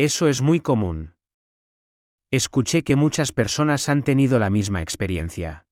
Eso es muy común. Escuché que muchas personas han tenido la misma experiencia.